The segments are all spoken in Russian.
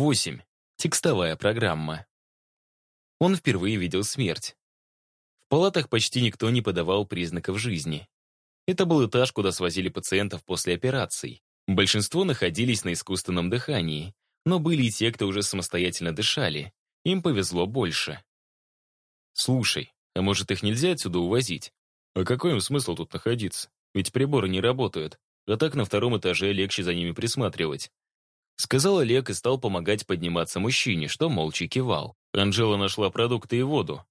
8. Текстовая программа. Он впервые видел смерть. В палатах почти никто не подавал признаков жизни. Это был этаж, куда свозили пациентов после операций. Большинство находились на искусственном дыхании, но были и те, кто уже самостоятельно дышали. Им повезло больше. «Слушай, а может их нельзя отсюда увозить? А какой им смысл тут находиться? Ведь приборы не работают, а так на втором этаже легче за ними присматривать. Сказал Олег и стал помогать подниматься мужчине, что молча кивал. Анжела нашла продукты и воду.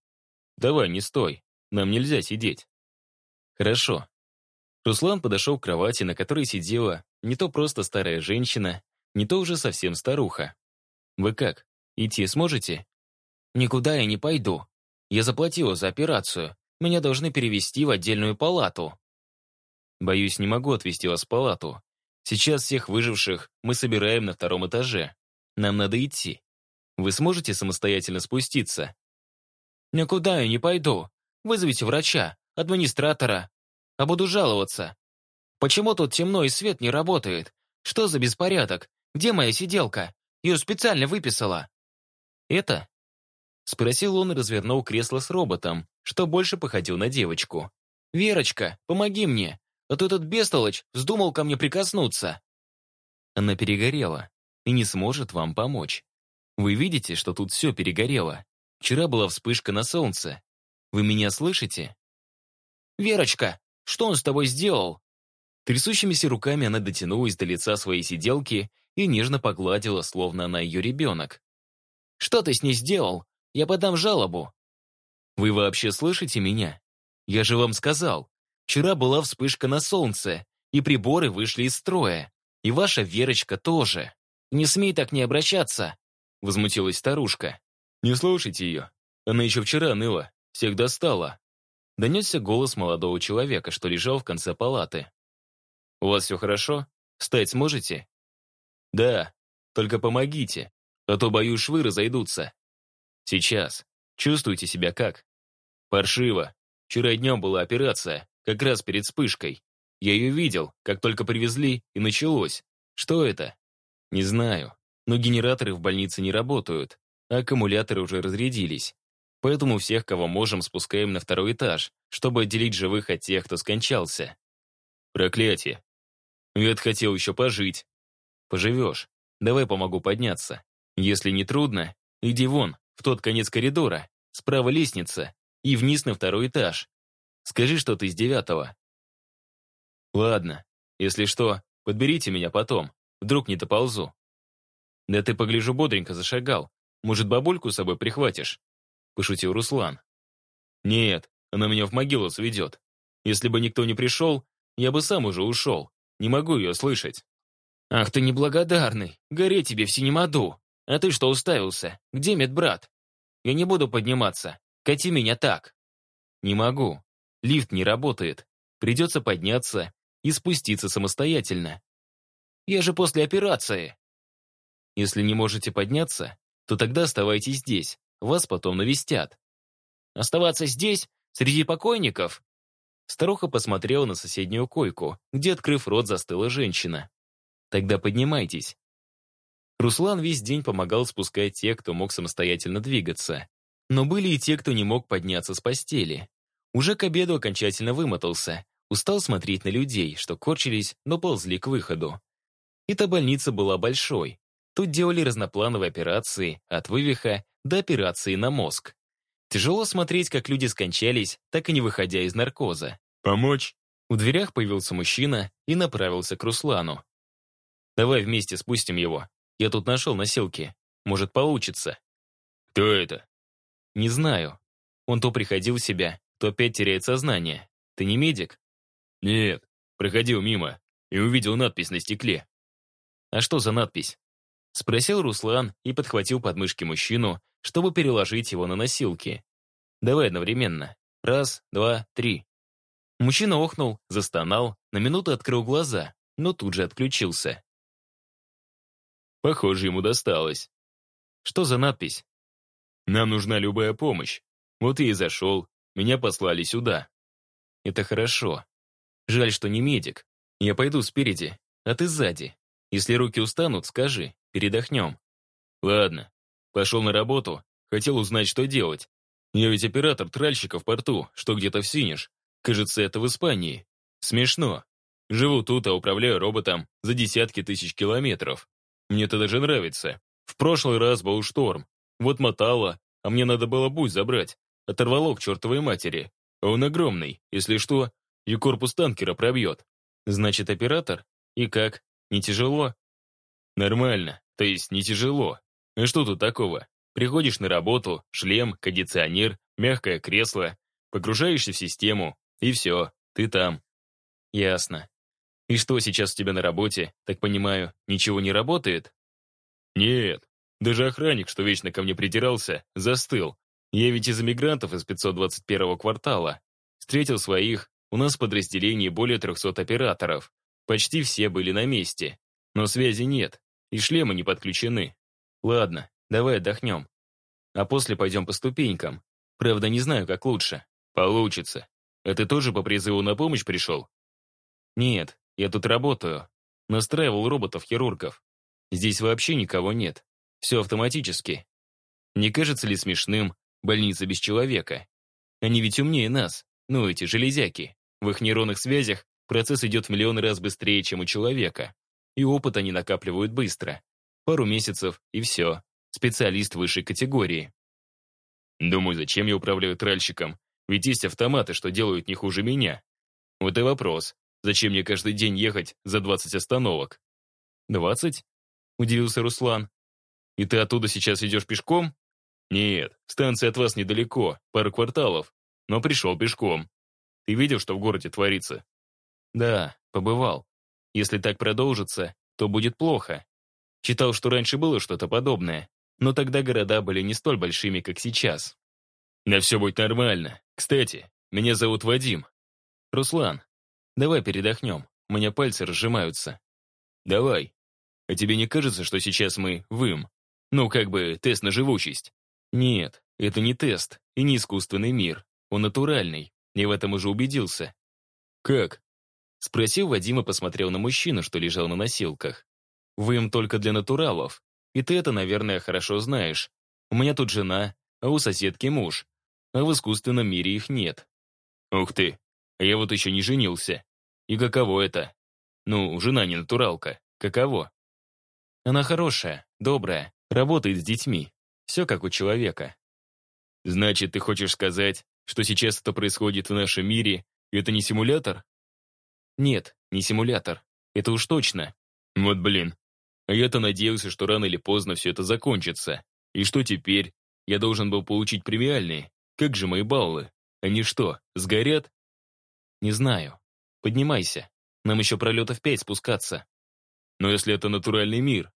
«Давай, не стой. Нам нельзя сидеть». «Хорошо». Руслан подошел к кровати, на которой сидела не то просто старая женщина, не то уже совсем старуха. «Вы как, идти сможете?» «Никуда я не пойду. Я заплатила за операцию. Меня должны перевести в отдельную палату». «Боюсь, не могу отвезти вас в палату. Сейчас всех выживших мы собираем на втором этаже. Нам надо идти. Вы сможете самостоятельно спуститься? Никуда я не пойду. Вызовите врача, администратора. А буду жаловаться. Почему тут темно и свет не работает? Что за беспорядок? Где моя сиделка? Ее специально выписала. Это? Спросил он и развернул кресло с роботом, что больше походил на девочку. «Верочка, помоги мне а то этот бестолочь вздумал ко мне прикоснуться. Она перегорела и не сможет вам помочь. Вы видите, что тут все перегорело. Вчера была вспышка на солнце. Вы меня слышите? Верочка, что он с тобой сделал? Трясущимися руками она дотянулась до лица своей сиделки и нежно погладила, словно она ее ребенок. «Что ты с ней сделал? Я подам жалобу». «Вы вообще слышите меня? Я же вам сказал, Вчера была вспышка на солнце, и приборы вышли из строя. И ваша Верочка тоже. Не смей так не обращаться!» Возмутилась старушка. «Не слушайте ее. Она еще вчера ныла. Всех достала». Донесся голос молодого человека, что лежал в конце палаты. «У вас все хорошо? Встать сможете?» «Да, только помогите, а то, боюсь, швы разойдутся». «Сейчас. Чувствуете себя как?» «Паршиво. Вчера днем была операция как раз перед вспышкой. Я ее видел, как только привезли, и началось. Что это? Не знаю. Но генераторы в больнице не работают, а аккумуляторы уже разрядились. Поэтому всех, кого можем, спускаем на второй этаж, чтобы отделить живых от тех, кто скончался. Проклятие. Вет хотел еще пожить. Поживешь. Давай помогу подняться. Если не трудно, иди вон, в тот конец коридора, справа лестница, и вниз на второй этаж. Скажи, что ты с девятого». «Ладно. Если что, подберите меня потом. Вдруг не доползу». «Да ты, погляжу, бодренько зашагал. Может, бабульку с собой прихватишь?» Пошутил Руслан. «Нет, она меня в могилу сведет. Если бы никто не пришел, я бы сам уже ушел. Не могу ее слышать». «Ах ты неблагодарный! Гореть тебе в синем аду! А ты что уставился? Где медбрат? Я не буду подниматься. Кати меня так!» «Не могу. Лифт не работает. Придется подняться и спуститься самостоятельно. Я же после операции. Если не можете подняться, то тогда оставайтесь здесь. Вас потом навестят. Оставаться здесь, среди покойников? Старуха посмотрела на соседнюю койку, где, открыв рот, застыла женщина. Тогда поднимайтесь. Руслан весь день помогал спускать тех, кто мог самостоятельно двигаться. Но были и те, кто не мог подняться с постели. Уже к обеду окончательно вымотался, устал смотреть на людей, что корчились, но ползли к выходу. Эта больница была большой. Тут делали разноплановые операции, от вывиха до операции на мозг. Тяжело смотреть, как люди скончались, так и не выходя из наркоза. «Помочь?» У дверях появился мужчина и направился к Руслану. «Давай вместе спустим его. Я тут нашел носилки. Может, получится». «Кто это?» «Не знаю. Он то приходил в себя, то опять теряет сознание. Ты не медик? Нет, проходил мимо и увидел надпись на стекле. А что за надпись? Спросил Руслан и подхватил подмышки мужчину, чтобы переложить его на носилки. Давай одновременно. Раз, два, три. Мужчина охнул, застонал, на минуту открыл глаза, но тут же отключился. Похоже, ему досталось. Что за надпись? Нам нужна любая помощь. Вот я и зашел, меня послали сюда. Это хорошо. Жаль, что не медик. Я пойду спереди, а ты сзади. Если руки устанут, скажи, передохнем. Ладно. Пошел на работу. Хотел узнать, что делать. Я ведь оператор тральщика в порту, что где-то в Синиш. Кажется, это в Испании. Смешно. Живу тут, а управляю роботом за десятки тысяч километров. Мне это даже нравится. В прошлый раз был шторм. Вот мотало, а мне надо было буй забрать. Оторвало к чертовой матери. Он огромный. Если что, и корпус танкера пробьет. Значит, оператор? И как? Не тяжело? Нормально. То есть не тяжело. А что тут такого? Приходишь на работу, шлем, кондиционер, мягкое кресло, погружаешься в систему, и все, ты там. Ясно. И что сейчас у тебя на работе? Так понимаю, ничего не работает? Нет. Даже охранник, что вечно ко мне придирался, застыл. Я ведь из эмигрантов из 521-го квартала. Встретил своих, у нас в подразделении более 300 операторов. Почти все были на месте. Но связи нет, и шлемы не подключены. Ладно, давай отдохнем. А после пойдем по ступенькам. Правда, не знаю, как лучше. Получится. А ты тоже по призыву на помощь пришел? Нет, я тут работаю. Настраивал роботов-хирургов. Здесь вообще никого нет. Все автоматически. Не кажется ли смешным больница без человека? Они ведь умнее нас, ну эти железяки. В их нейронных связях процесс идет в миллионы раз быстрее, чем у человека. И опыт они накапливают быстро. Пару месяцев, и все. Специалист высшей категории. Думаю, зачем я управляю тральщиком? Ведь есть автоматы, что делают не хуже меня. Вот и вопрос. Зачем мне каждый день ехать за 20 остановок? 20? Удивился Руслан. И ты оттуда сейчас идешь пешком? Нет, станция от вас недалеко, пару кварталов. Но пришел пешком. Ты видел, что в городе творится? Да, побывал. Если так продолжится, то будет плохо. Читал, что раньше было что-то подобное, но тогда города были не столь большими, как сейчас. Да все будет нормально. Кстати, меня зовут Вадим. Руслан, давай передохнем, у меня пальцы разжимаются. Давай. А тебе не кажется, что сейчас мы в им? Ну, как бы тест на живучесть? Нет, это не тест и не искусственный мир. Он натуральный. Я в этом уже убедился. Как? Спросил Вадим и посмотрел на мужчину, что лежал на носилках. Вы им только для натуралов. И ты это, наверное, хорошо знаешь. У меня тут жена, а у соседки муж. А в искусственном мире их нет. Ух ты, я вот еще не женился. И каково это? Ну, жена не натуралка. Каково? Она хорошая, добрая, работает с детьми. Все как у человека. Значит, ты хочешь сказать, что сейчас это происходит в нашем мире, и это не симулятор? Нет, не симулятор. Это уж точно. Вот блин, а я-то надеялся, что рано или поздно все это закончится. И что теперь? Я должен был получить премиальные. Как же мои баллы? Они что, сгорят? Не знаю. Поднимайся. Нам еще пролетов пять спускаться. Но если это натуральный мир?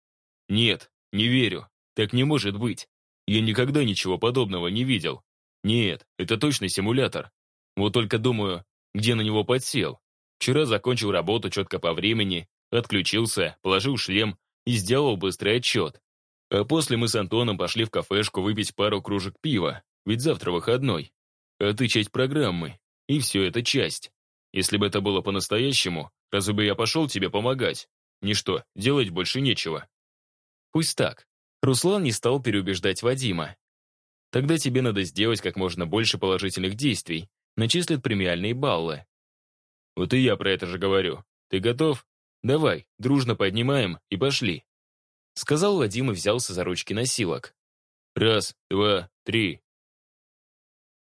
Нет, не верю. Так не может быть. Я никогда ничего подобного не видел. Нет, это точно симулятор. Вот только думаю, где на него подсел. Вчера закончил работу четко по времени, отключился, положил шлем и сделал быстрый отчет. А после мы с Антоном пошли в кафешку выпить пару кружек пива, ведь завтра выходной. А ты часть программы, и все это часть. Если бы это было по-настоящему, разве бы я пошел тебе помогать? Ничто, делать больше нечего. Пусть так. Руслан не стал переубеждать Вадима. Тогда тебе надо сделать как можно больше положительных действий, начислят премиальные баллы. Вот и я про это же говорю. Ты готов? «Давай, дружно поднимаем и пошли», сказал Вадим и взялся за ручки носилок. «Раз, два, три,